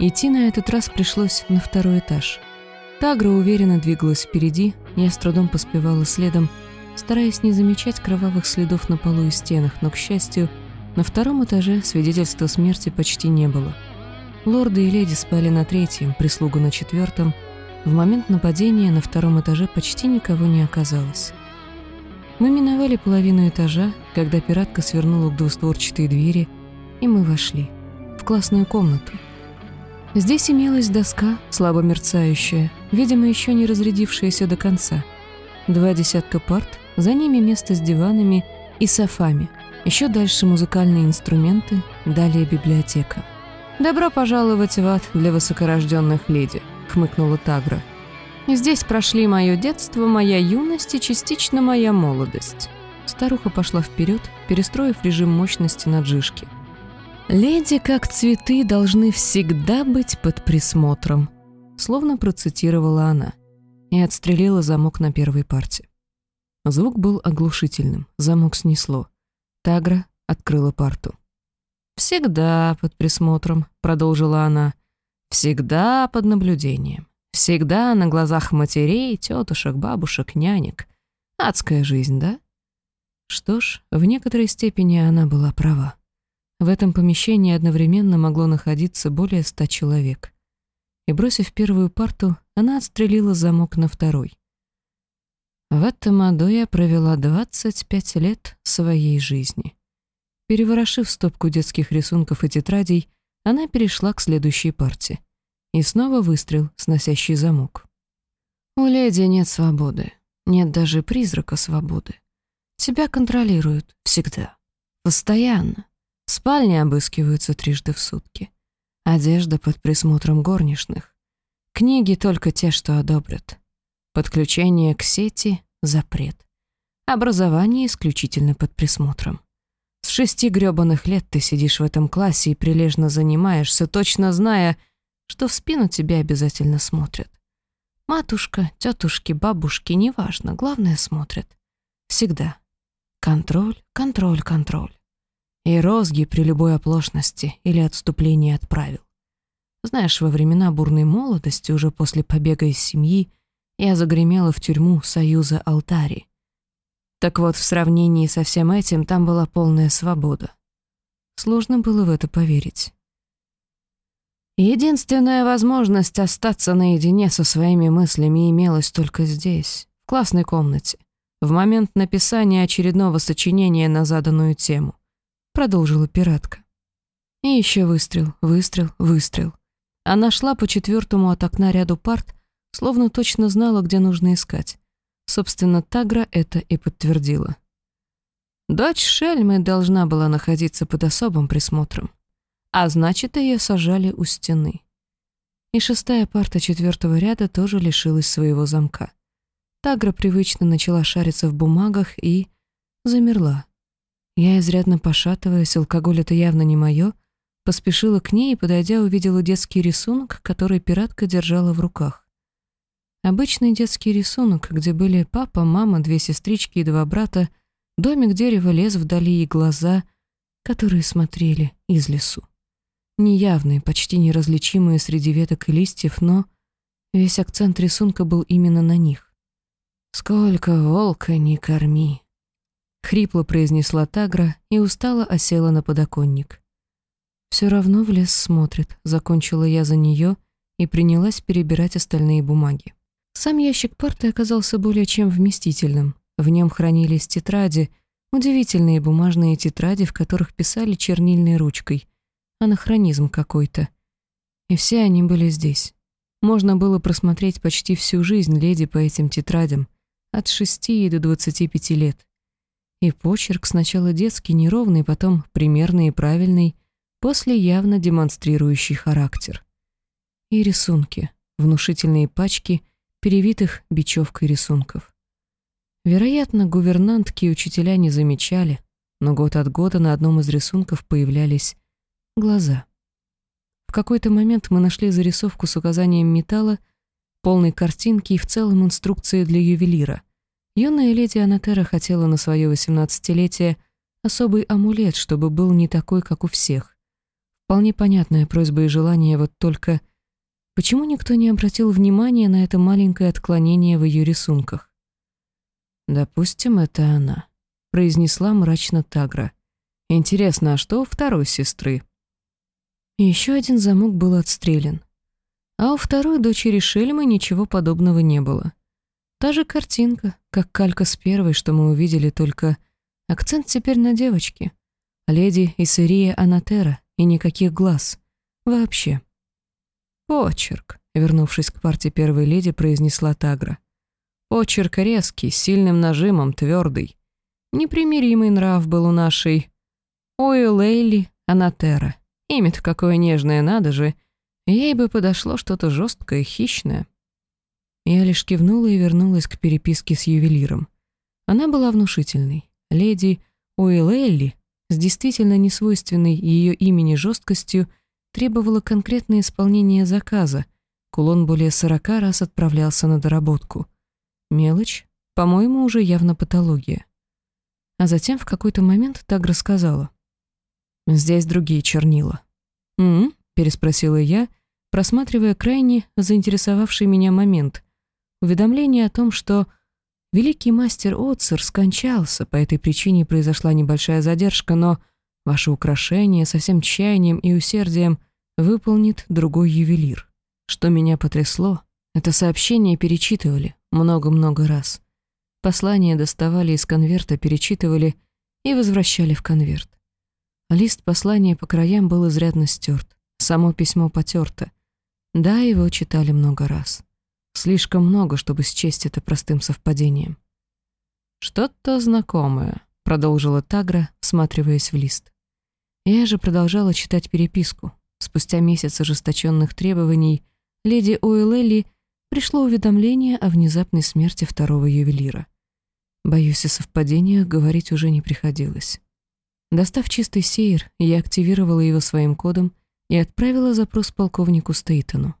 Идти на этот раз пришлось на второй этаж. Тагра уверенно двигалась впереди, я с трудом поспевала следом, стараясь не замечать кровавых следов на полу и стенах, но, к счастью, на втором этаже свидетельства смерти почти не было. Лорды и леди спали на третьем, прислуга на четвертом. В момент нападения на втором этаже почти никого не оказалось. Мы миновали половину этажа, когда пиратка свернула к двустворчатой двери, и мы вошли в классную комнату. Здесь имелась доска, слабо мерцающая, видимо, еще не разрядившаяся до конца. Два десятка парт, за ними место с диванами и софами — еще дальше музыкальные инструменты, далее библиотека. «Добро пожаловать в ад для высокорожденных леди», — хмыкнула Тагра. «Здесь прошли мое детство, моя юность и частично моя молодость». Старуха пошла вперед, перестроив режим мощности на джишке. «Леди, как цветы, должны всегда быть под присмотром», словно процитировала она, и отстрелила замок на первой парте. Звук был оглушительным, замок снесло. Тагра открыла парту. «Всегда под присмотром», — продолжила она. «Всегда под наблюдением. Всегда на глазах матерей, тетушек, бабушек, нянек. Адская жизнь, да?» Что ж, в некоторой степени она была права. В этом помещении одновременно могло находиться более ста человек. И, бросив первую парту, она отстрелила замок на второй. В этом аду я провела 25 лет своей жизни. Переворошив стопку детских рисунков и тетрадей, она перешла к следующей партии. И снова выстрел, сносящий замок. У леди нет свободы. Нет даже призрака свободы. Тебя контролируют всегда. Постоянно. Спальни обыскиваются трижды в сутки. Одежда под присмотром горничных. Книги только те, что одобрят. Подключение к сети — запрет. Образование исключительно под присмотром. С шести грёбаных лет ты сидишь в этом классе и прилежно занимаешься, точно зная, что в спину тебя обязательно смотрят. Матушка, тетушки, бабушки, неважно, главное смотрят. Всегда. Контроль, контроль, контроль. И розги при любой оплошности или отступлении от правил. Знаешь, во времена бурной молодости, уже после побега из семьи, я загремела в тюрьму Союза Алтари. Так вот, в сравнении со всем этим там была полная свобода. Сложно было в это поверить. Единственная возможность остаться наедине со своими мыслями имелась только здесь, в классной комнате, в момент написания очередного сочинения на заданную тему. Продолжила пиратка. И еще выстрел, выстрел, выстрел. Она шла по четвертому от окна ряду парт, словно точно знала, где нужно искать. Собственно, Тагра это и подтвердила. Дочь Шельмы должна была находиться под особым присмотром, а значит, ее сажали у стены. И шестая парта четвертого ряда тоже лишилась своего замка. Тагра привычно начала шариться в бумагах и... замерла. Я, изрядно пошатываясь, алкоголь это явно не мое, поспешила к ней и, подойдя, увидела детский рисунок, который пиратка держала в руках. Обычный детский рисунок, где были папа, мама, две сестрички и два брата, домик, дерево, лес вдали и глаза, которые смотрели из лесу. Неявные, почти неразличимые среди веток и листьев, но весь акцент рисунка был именно на них. «Сколько волка не корми!» Хрипло произнесла Тагра и устало осела на подоконник. «Все равно в лес смотрит», — закончила я за нее и принялась перебирать остальные бумаги. Сам ящик парты оказался более чем вместительным. В нем хранились тетради, удивительные бумажные тетради, в которых писали чернильной ручкой. Анахронизм какой-то. И все они были здесь. Можно было просмотреть почти всю жизнь леди по этим тетрадям, от шести до двадцати пяти лет. И почерк сначала детский, неровный, потом примерный и правильный, после явно демонстрирующий характер. И рисунки, внушительные пачки — перевитых бечевкой рисунков. Вероятно, гувернантки и учителя не замечали, но год от года на одном из рисунков появлялись глаза. В какой-то момент мы нашли зарисовку с указанием металла, полной картинки и в целом инструкции для ювелира. Юная леди Анатера хотела на свое восемнадцатилетие особый амулет, чтобы был не такой, как у всех. Вполне понятная просьба и желание, вот только... Почему никто не обратил внимания на это маленькое отклонение в ее рисунках? «Допустим, это она», — произнесла мрачно Тагра. «Интересно, а что у второй сестры?» Еще один замок был отстрелен. А у второй дочери Шельмы ничего подобного не было. Та же картинка, как калька с первой, что мы увидели, только акцент теперь на девочке. Леди Исырия Анатера, и никаких глаз. Вообще. «Почерк», — вернувшись к парте первой леди, произнесла Тагра. Почерк резкий, с сильным нажимом, твердый. Непримиримый нрав был у нашей... Ой, Лейли Анатера. Имя-то какое нежное, надо же. Ей бы подошло что-то жесткое, хищное. Я лишь кивнула и вернулась к переписке с ювелиром. Она была внушительной. Леди Уиллелли с действительно несвойственной ее имени жесткостью требовала конкретное исполнение заказа. Кулон более сорока раз отправлялся на доработку. Мелочь, по-моему, уже явно патология. А затем в какой-то момент так рассказала. «Здесь другие чернила». «М-м?» — переспросила я, просматривая крайне заинтересовавший меня момент. Уведомление о том, что Великий мастер Отцер скончался, по этой причине произошла небольшая задержка, но ваше украшение со всем тщанием и усердием выполнит другой ювелир. Что меня потрясло, это сообщение перечитывали много-много раз. Послания доставали из конверта, перечитывали и возвращали в конверт. Лист послания по краям был изрядно стерт, само письмо потерто. Да, его читали много раз. Слишком много, чтобы счесть это простым совпадением. «Что-то знакомое», — продолжила Тагра, всматриваясь в лист. Я же продолжала читать переписку. Спустя месяц ожесточенных требований леди Уэллелли пришло уведомление о внезапной смерти второго ювелира. Боюсь, о совпадениях говорить уже не приходилось. Достав чистый сейр, я активировала его своим кодом и отправила запрос полковнику Стейтону.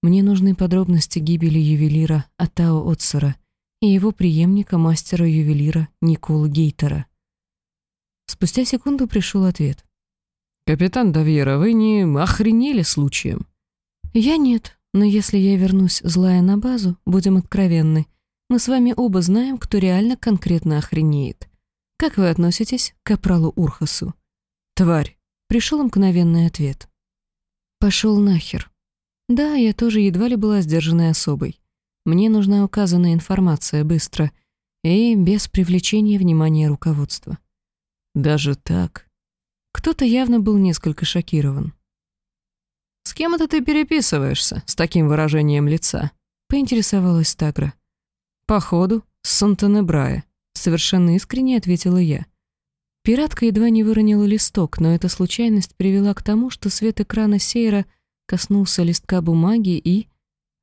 Мне нужны подробности гибели ювелира Атао Отсера и его преемника, мастера-ювелира Никола Гейтера. Спустя секунду пришел ответ. «Капитан Давьера, вы не охренели случаем?» «Я нет, но если я вернусь злая на базу, будем откровенны, мы с вами оба знаем, кто реально конкретно охренеет. Как вы относитесь к капралу Урхасу?» «Тварь!» — пришел мгновенный ответ. «Пошел нахер», да, я тоже едва ли была сдержанной особой. Мне нужна указанная информация быстро и без привлечения внимания руководства. Даже так? Кто-то явно был несколько шокирован. «С кем это ты переписываешься с таким выражением лица?» — поинтересовалась Тагра. «Походу, с Сантанебрая», — совершенно искренне ответила я. Пиратка едва не выронила листок, но эта случайность привела к тому, что свет экрана Сейра — коснулся листка бумаги и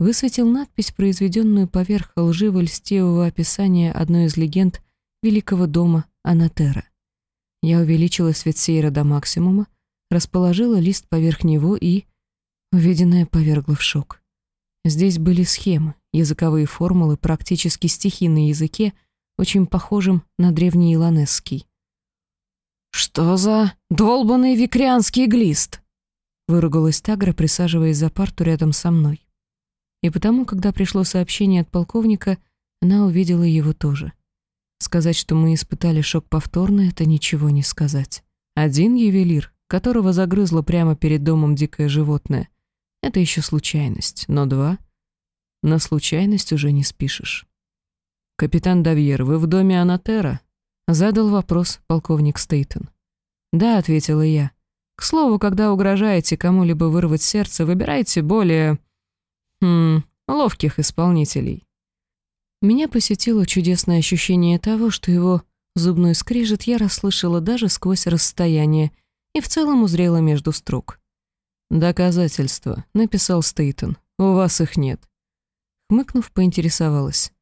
высветил надпись, произведенную поверх лживо-льстивого описания одной из легенд великого дома Анатера. Я увеличила свет сейра до максимума, расположила лист поверх него и... Увиденное повергло в шок. Здесь были схемы, языковые формулы, практически стихи на языке, очень похожим на древний илонесский. «Что за долбанный викрианский глист?» Выругалась Тагра, присаживаясь за парту рядом со мной. И потому, когда пришло сообщение от полковника, она увидела его тоже. Сказать, что мы испытали шок повторно, это ничего не сказать. Один ювелир, которого загрызло прямо перед домом дикое животное, это еще случайность, но два... На случайность уже не спишешь. «Капитан Давьер, вы в доме Анатера?» Задал вопрос полковник Стейтон. «Да», — ответила я. К слову, когда угрожаете кому-либо вырвать сердце, выбирайте более... Хм, ловких исполнителей. Меня посетило чудесное ощущение того, что его зубной скрежет я расслышала даже сквозь расстояние и в целом узрела между строк. «Доказательства», — написал Стейтон. «У вас их нет». Хмыкнув, поинтересовалась.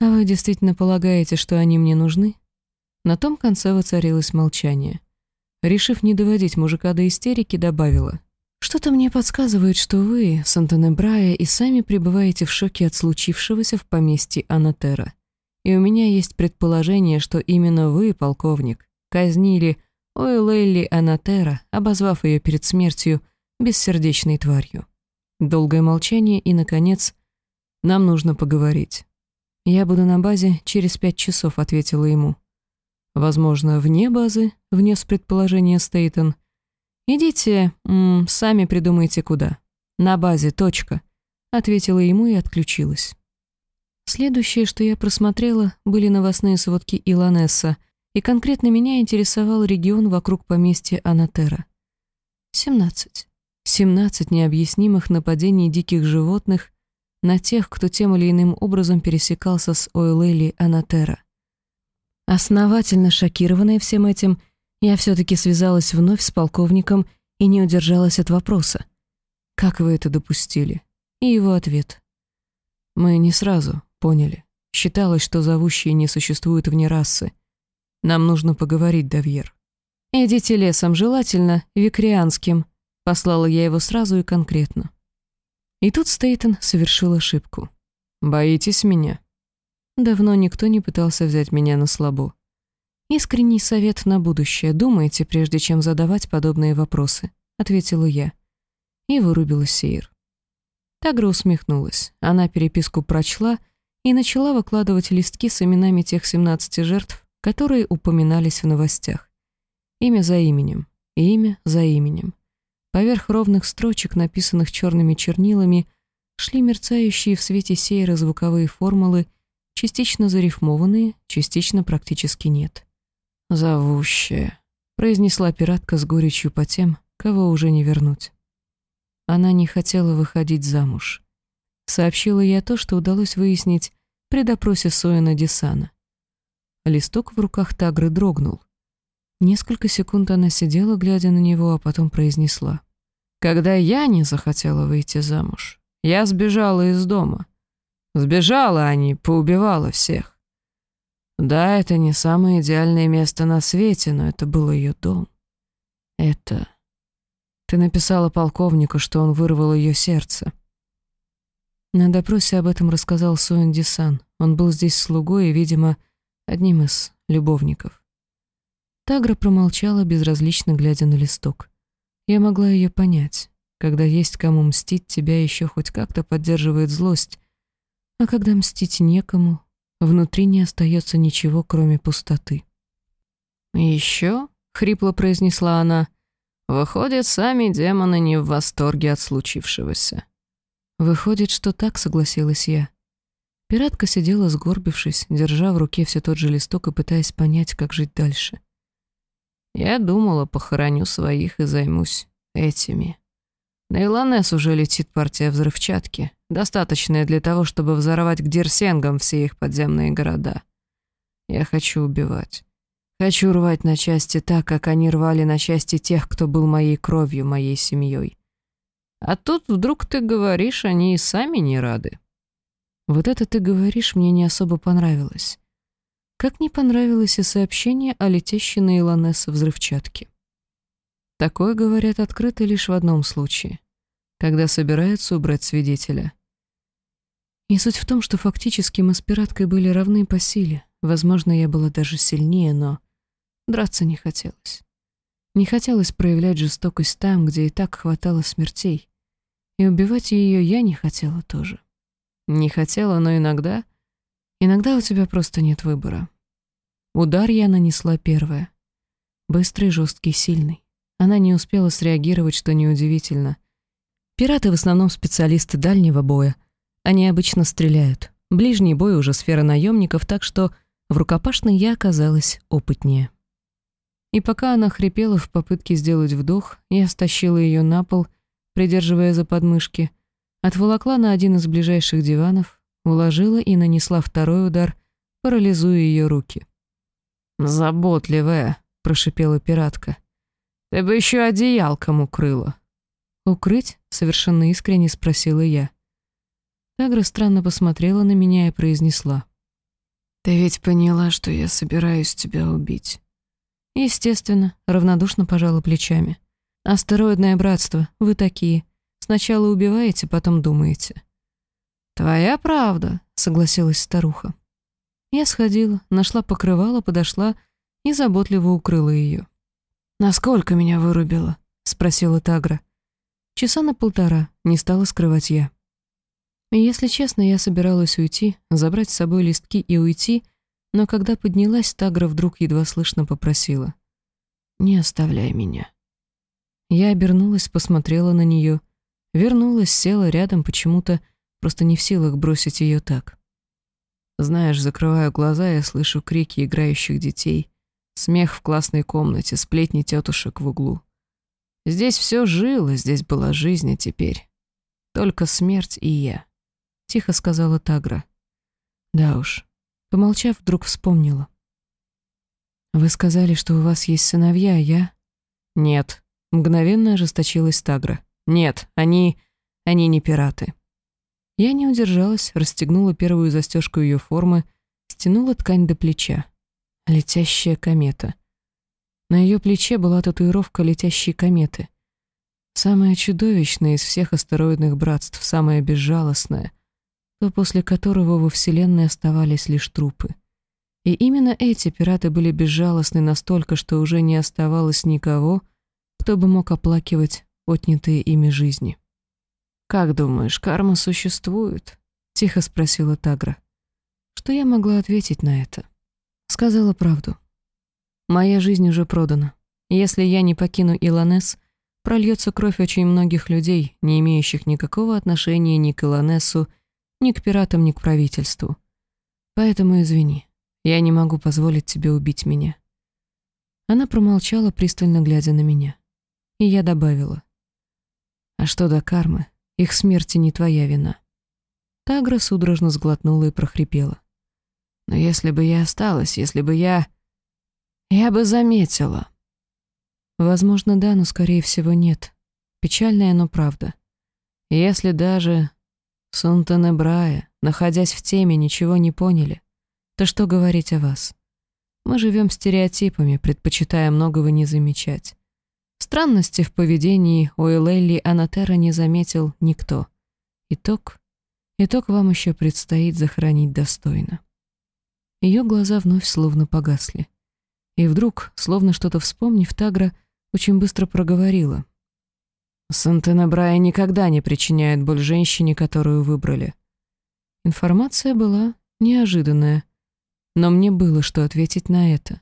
«А вы действительно полагаете, что они мне нужны?» На том конце воцарилось молчание. Решив не доводить мужика до истерики, добавила. «Что-то мне подсказывает, что вы, Сантанебрая, и сами пребываете в шоке от случившегося в поместье Анатера. И у меня есть предположение, что именно вы, полковник, казнили Ой, Лейли Анатера, обозвав ее перед смертью бессердечной тварью. Долгое молчание и, наконец, «Нам нужно поговорить». «Я буду на базе через пять часов», — ответила ему. «Возможно, вне базы», — внес предположение Стейтон. «Идите, м сами придумайте куда. На базе, точка», — ответила ему и отключилась. Следующее, что я просмотрела, были новостные сводки Иланесса, и конкретно меня интересовал регион вокруг поместья Анатера. 17. 17 необъяснимых нападений диких животных на тех, кто тем или иным образом пересекался с Ойлэли Анатера. Основательно шокированная всем этим, я все-таки связалась вновь с полковником и не удержалась от вопроса. «Как вы это допустили?» И его ответ. «Мы не сразу поняли. Считалось, что зовущие не существуют вне расы. Нам нужно поговорить, Давьер». «Идите лесом, желательно викрианским», — послала я его сразу и конкретно. И тут Стейтон совершил ошибку. «Боитесь меня?» Давно никто не пытался взять меня на слабо. «Искренний совет на будущее. Думайте, прежде чем задавать подобные вопросы», — ответила я. И вырубила Сейр. Тагра усмехнулась. Она переписку прочла и начала выкладывать листки с именами тех 17 жертв, которые упоминались в новостях. Имя за именем, имя за именем. Поверх ровных строчек, написанных черными чернилами, шли мерцающие в свете сейра звуковые формулы, частично зарифмованные, частично практически нет. «Зовущая», — произнесла пиратка с горечью по тем, кого уже не вернуть. Она не хотела выходить замуж. Сообщила я то, что удалось выяснить при допросе Соина Десана. Листок в руках Тагры дрогнул. Несколько секунд она сидела, глядя на него, а потом произнесла. «Когда я не захотела выйти замуж, я сбежала из дома. Сбежала, а не поубивала всех. Да, это не самое идеальное место на свете, но это был ее дом. Это... Ты написала полковнику, что он вырвал ее сердце». На допросе об этом рассказал Суэн Дисан. Он был здесь слугой и, видимо, одним из любовников. Тагра промолчала, безразлично глядя на листок. Я могла ее понять. Когда есть кому мстить, тебя еще хоть как-то поддерживает злость. А когда мстить некому, внутри не остается ничего, кроме пустоты. «Еще?» — хрипло произнесла она. «Выходит, сами демоны не в восторге от случившегося». «Выходит, что так», — согласилась я. Пиратка сидела сгорбившись, держа в руке все тот же листок и пытаясь понять, как жить дальше. Я думала, похороню своих и займусь этими. На Илонес уже летит партия взрывчатки, достаточная для того, чтобы взорвать к Дерсенгам все их подземные города. Я хочу убивать. Хочу рвать на части так, как они рвали на части тех, кто был моей кровью, моей семьей. А тут вдруг ты говоришь, они и сами не рады. Вот это ты говоришь мне не особо понравилось. Как не понравилось и сообщение о летящей на Илонесса взрывчатке. Такое говорят открыто лишь в одном случае, когда собираются убрать свидетеля. И суть в том, что фактически мы с пираткой были равны по силе. Возможно, я была даже сильнее, но драться не хотелось. Не хотелось проявлять жестокость там, где и так хватало смертей. И убивать ее я не хотела тоже. Не хотела, но иногда Иногда у тебя просто нет выбора. Удар я нанесла первая. Быстрый, жесткий, сильный. Она не успела среагировать, что неудивительно. Пираты в основном специалисты дальнего боя. Они обычно стреляют. Ближний бой уже сфера наемников, так что в рукопашной я оказалась опытнее. И пока она хрипела в попытке сделать вдох, я стащила ее на пол, придерживая за подмышки, отволокла на один из ближайших диванов, уложила и нанесла второй удар, парализуя ее руки. «Заботливая», — прошипела пиратка. «Ты бы еще одеялком укрыла». «Укрыть?» — совершенно искренне спросила я. Тагра странно посмотрела на меня и произнесла. «Ты ведь поняла, что я собираюсь тебя убить?» «Естественно», — равнодушно пожала плечами. «Астероидное братство, вы такие. Сначала убиваете, потом думаете». «Твоя правда», — согласилась старуха. Я сходила, нашла покрывало, подошла и заботливо укрыла ее. «Насколько меня вырубило?» — спросила Тагра. «Часа на полтора, не стала скрывать я». Если честно, я собиралась уйти, забрать с собой листки и уйти, но когда поднялась, Тагра вдруг едва слышно попросила. «Не оставляй меня». Я обернулась, посмотрела на нее, вернулась, села рядом почему-то, просто не в силах бросить ее так. Знаешь, закрываю глаза, я слышу крики играющих детей, смех в классной комнате, сплетни тетушек в углу. Здесь все жило, здесь была жизнь, а теперь только смерть и я, — тихо сказала Тагра. Да уж, помолчав, вдруг вспомнила. Вы сказали, что у вас есть сыновья, а я... Нет, мгновенно ожесточилась Тагра. Нет, они... они не пираты. Я не удержалась, расстегнула первую застежку ее формы, стянула ткань до плеча. Летящая комета. На ее плече была татуировка летящей кометы. Самая чудовищная из всех астероидных братств, самая безжалостная, то после которого во Вселенной оставались лишь трупы. И именно эти пираты были безжалостны настолько, что уже не оставалось никого, кто бы мог оплакивать отнятые ими жизни. «Как думаешь, карма существует?» — тихо спросила Тагра. Что я могла ответить на это? Сказала правду. Моя жизнь уже продана. Если я не покину Илонес, прольется кровь очень многих людей, не имеющих никакого отношения ни к Илонесу, ни к пиратам, ни к правительству. Поэтому извини, я не могу позволить тебе убить меня. Она промолчала, пристально глядя на меня. И я добавила. А что до кармы? Их смерти не твоя вина». Тагра судорожно сглотнула и прохрипела. «Но если бы я осталась, если бы я... Я бы заметила». Возможно, да, но, скорее всего, нет. Печальная, но правда. Если даже Сунтенебрая, находясь в теме, ничего не поняли, то что говорить о вас? Мы живем стереотипами, предпочитая многого не замечать. Странности в поведении у Элелли Анатера не заметил никто. Итог? Итог вам еще предстоит захоронить достойно. Ее глаза вновь словно погасли. И вдруг, словно что-то вспомнив, Тагра очень быстро проговорила. «Сантенабрая никогда не причиняет боль женщине, которую выбрали». Информация была неожиданная, но мне было что ответить на это.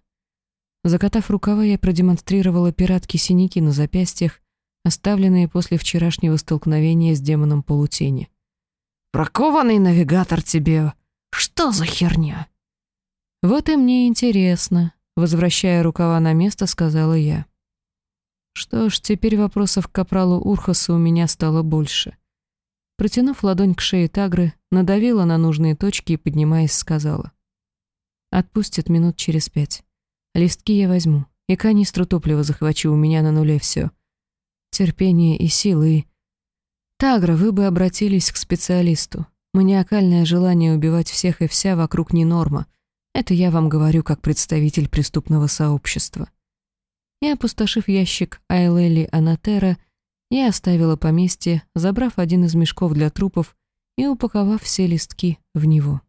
Закатав рукава, я продемонстрировала пиратке синяки на запястьях, оставленные после вчерашнего столкновения с демоном полутени. «Прокованный навигатор тебе! Что за херня?» «Вот и мне интересно», — возвращая рукава на место, сказала я. Что ж, теперь вопросов к капралу Урхасу у меня стало больше. Протянув ладонь к шее Тагры, надавила на нужные точки и, поднимаясь, сказала. «Отпустит минут через пять». Листки я возьму, и канистру топлива захвачу, у меня на нуле все. Терпение и силы. Тагра, вы бы обратились к специалисту. Маниакальное желание убивать всех и вся вокруг не норма. Это я вам говорю как представитель преступного сообщества. И опустошив ящик Айлели Анатера, я оставила поместье, забрав один из мешков для трупов и упаковав все листки в него.